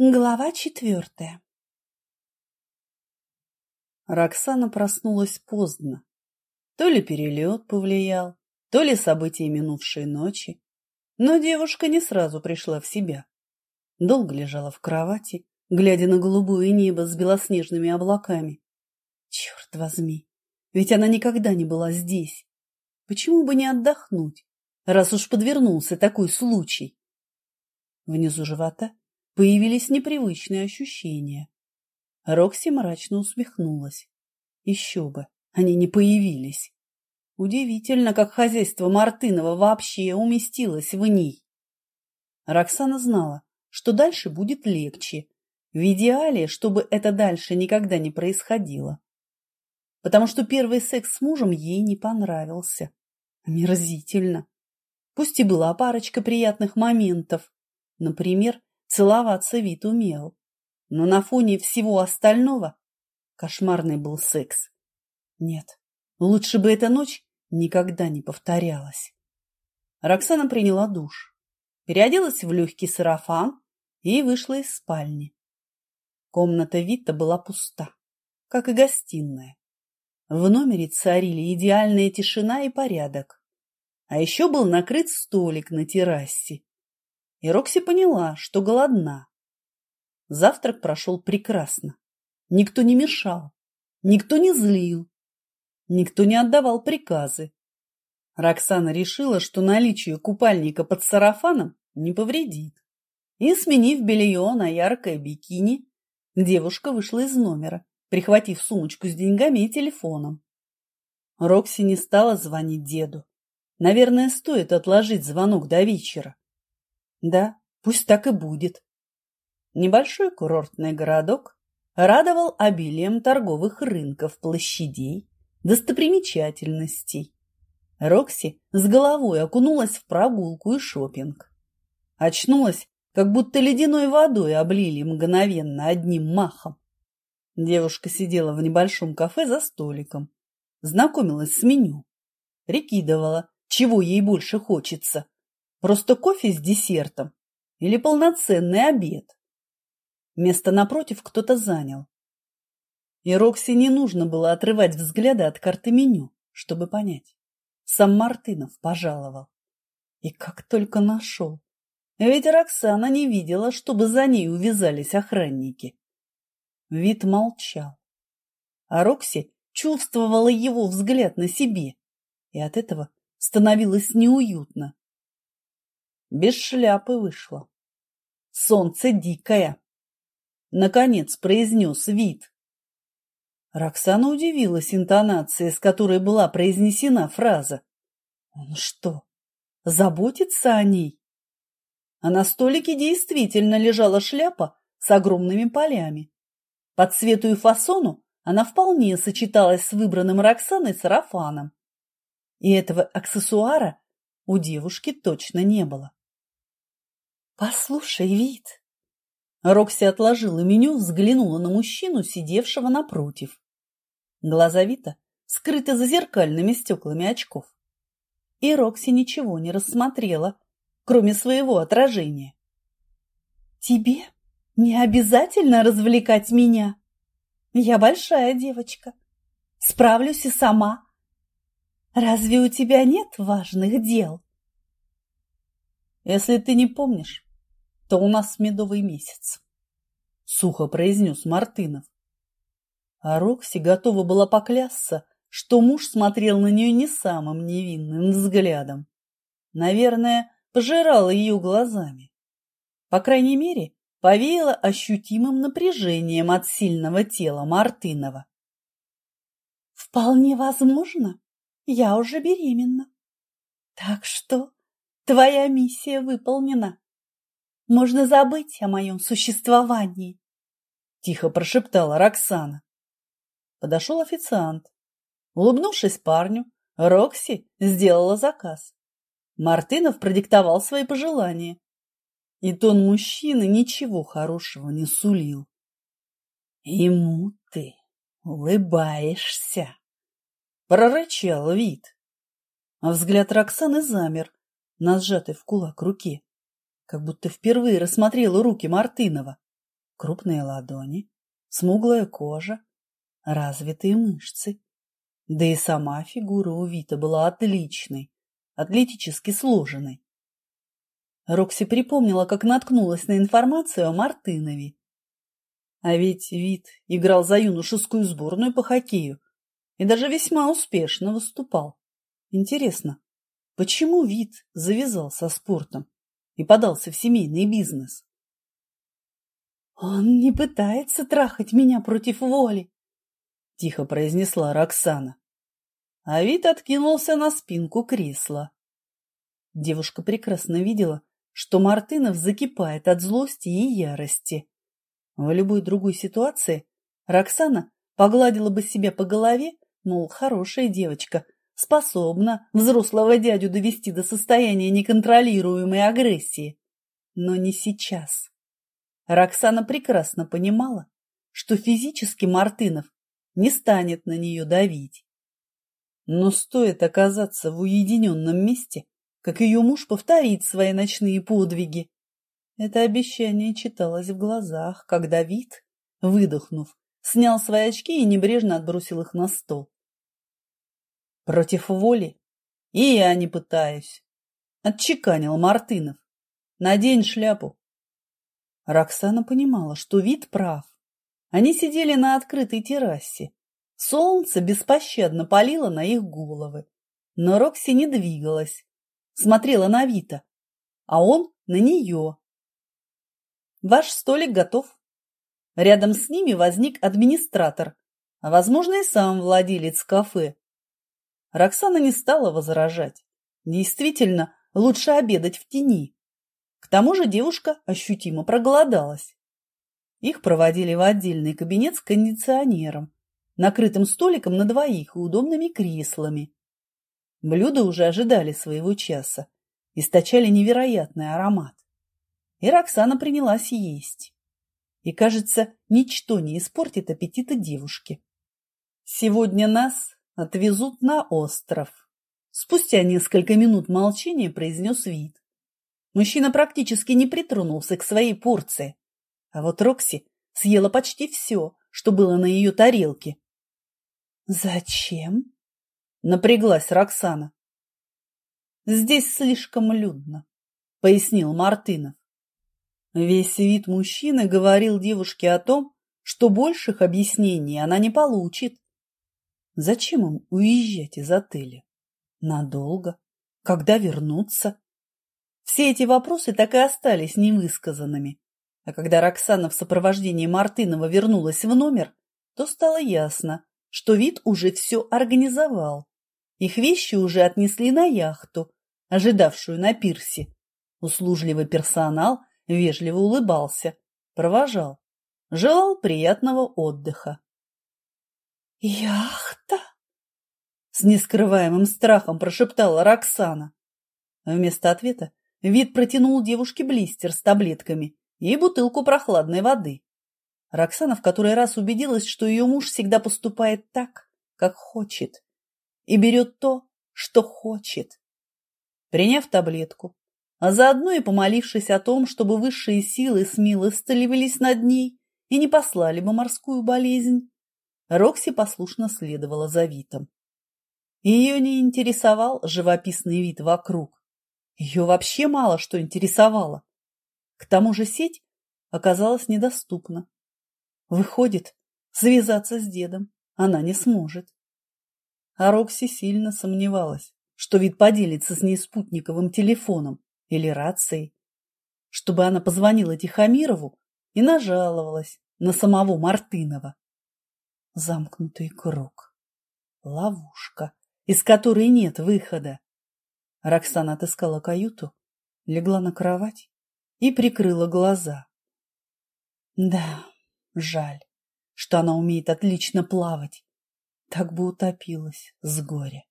Глава четвертая Роксана проснулась поздно. То ли перелет повлиял, то ли события минувшей ночи. Но девушка не сразу пришла в себя. Долго лежала в кровати, глядя на голубое небо с белоснежными облаками. Черт возьми, ведь она никогда не была здесь. Почему бы не отдохнуть, раз уж подвернулся такой случай? Внизу живота появились непривычные ощущения. Рокси мрачно усмехнулась. Еще бы, они не появились. Удивительно, как хозяйство Мартынова вообще уместилось в ней. Роксана знала, что дальше будет легче. В идеале, чтобы это дальше никогда не происходило. Потому что первый секс с мужем ей не понравился. Мерзительно. Пусть и была парочка приятных моментов. Например, Целоваться вид умел. Но на фоне всего остального кошмарный был секс. Нет, лучше бы эта ночь никогда не повторялась. Роксана приняла душ, переоделась в легкий сарафан и вышла из спальни. Комната Вита была пуста, как и гостиная. В номере царили идеальная тишина и порядок. А еще был накрыт столик на террасе и Рокси поняла, что голодна. Завтрак прошел прекрасно. Никто не мешал, никто не злил, никто не отдавал приказы. Роксана решила, что наличие купальника под сарафаном не повредит. И, сменив белье на яркое бикини, девушка вышла из номера, прихватив сумочку с деньгами и телефоном. Рокси не стала звонить деду. Наверное, стоит отложить звонок до вечера. Да, пусть так и будет. Небольшой курортный городок радовал обилием торговых рынков, площадей, достопримечательностей. Рокси с головой окунулась в прогулку и шопинг. Очнулась, как будто ледяной водой облили мгновенно одним махом. Девушка сидела в небольшом кафе за столиком, знакомилась с меню, прикидывала, чего ей больше хочется Просто кофе с десертом или полноценный обед. Место напротив кто-то занял. И Рокси не нужно было отрывать взгляда от карты меню, чтобы понять. Сам Мартынов пожаловал. И как только нашел. Ведь Роксана не видела, чтобы за ней увязались охранники. Вид молчал. А Рокси чувствовала его взгляд на себе, и от этого становилось неуютно. Без шляпы вышла. Солнце дикое. Наконец произнес вид. Роксана удивилась интонацией, с которой была произнесена фраза. Он что, заботится о ней? А на столике действительно лежала шляпа с огромными полями. По цвету и фасону она вполне сочеталась с выбранным Роксаной сарафаном. И этого аксессуара у девушки точно не было. «Послушай, вид!» Рокси отложила меню, взглянула на мужчину, сидевшего напротив. Глаза Вита скрыты за зеркальными стеклами очков. И Рокси ничего не рассмотрела, кроме своего отражения. «Тебе не обязательно развлекать меня. Я большая девочка. Справлюсь и сама. Разве у тебя нет важных дел?» «Если ты не помнишь, то у нас медовый месяц, — сухо произнес Мартынов. А Рокси готова была поклясться, что муж смотрел на нее не самым невинным взглядом. Наверное, пожирал ее глазами. По крайней мере, повеяло ощутимым напряжением от сильного тела Мартынова. «Вполне возможно, я уже беременна. Так что твоя миссия выполнена можно забыть о моем существовании, — тихо прошептала Роксана. Подошел официант. Улыбнувшись парню, Рокси сделала заказ. Мартынов продиктовал свои пожелания. И тон мужчины ничего хорошего не сулил. «Ему ты улыбаешься!» Прорычал вид. А взгляд Роксаны замер на сжатой в кулак руке как будто впервые рассмотрела руки Мартынова. крупные ладони, смуглая кожа, развитые мышцы. Да и сама фигура у Вита была отличной, атлетически сложенной. Рокси припомнила, как наткнулась на информацию о Мартынове. А ведь Вит играл за юношескую сборную по хоккею и даже весьма успешно выступал. Интересно, почему Вит завязал со спортом и подался в семейный бизнес? «Он не пытается трахать меня против воли», — тихо произнесла Роксана. А Вит откинулся на спинку кресла. Девушка прекрасно видела, что Мартынов закипает от злости и ярости. В любой другой ситуации Роксана погладила бы себя по голове, мол, хорошая девочка, способна взрослого дядю довести до состояния неконтролируемой агрессии. Но не сейчас. Роксана прекрасно понимала, что физически Мартынов не станет на нее давить. Но стоит оказаться в уединенном месте, как ее муж повторит свои ночные подвиги. Это обещание читалось в глазах, когда вид, выдохнув, снял свои очки и небрежно отбросил их на стол. Против воли и я не пытаюсь, отчеканил Мартынов. Надень шляпу. Роксана понимала, что вид прав. Они сидели на открытой террасе. Солнце беспощадно палило на их головы. Но Рокси не двигалась, смотрела на Вита, а он на нее. Ваш столик готов. Рядом с ними возник администратор, а, возможно, и сам владелец кафе. Роксана не стала возражать. Действительно, лучше обедать в тени. К тому же девушка ощутимо проголодалась. Их проводили в отдельный кабинет с кондиционером, накрытым столиком на двоих и удобными креслами. Блюда уже ожидали своего часа, источали невероятный аромат. И Роксана принялась есть. И, кажется, ничто не испортит аппетита девушки. Сегодня нас отвезут на остров. Спустя несколько минут молчания произнес вид. Мужчина практически не притронулся к своей порции. А вот Рокси съела почти все, что было на ее тарелке. «Зачем?» — напряглась Роксана. «Здесь слишком людно», — пояснил Мартынов. Весь вид мужчины говорил девушке о том, что больших объяснений она не получит. Зачем им уезжать из отеля? Надолго? Когда вернуться? Все эти вопросы так и остались невысказанными. А когда Роксана в сопровождении Мартынова вернулась в номер, то стало ясно, что вид уже все организовал. Их вещи уже отнесли на яхту, ожидавшую на пирсе. Услужливый персонал вежливо улыбался, провожал, желал приятного отдыха. «Яхта?» — с нескрываемым страхом прошептала Роксана. Вместо ответа Вид протянул девушке блистер с таблетками и бутылку прохладной воды. Роксана в который раз убедилась, что ее муж всегда поступает так, как хочет, и берет то, что хочет. Приняв таблетку, а заодно и помолившись о том, чтобы высшие силы смилостливились над ней и не послали бы морскую болезнь, Рокси послушно следовала за Витом. Ее не интересовал живописный вид вокруг. Ее вообще мало что интересовало. К тому же сеть оказалась недоступна. Выходит, связаться с дедом она не сможет. А Рокси сильно сомневалась, что вид поделится с ней спутниковым телефоном или рацией, чтобы она позвонила Тихомирову и нажаловалась на самого Мартынова. Замкнутый круг. Ловушка, из которой нет выхода. Роксана отыскала каюту, легла на кровать и прикрыла глаза. Да, жаль, что она умеет отлично плавать. Так бы утопилась с горя.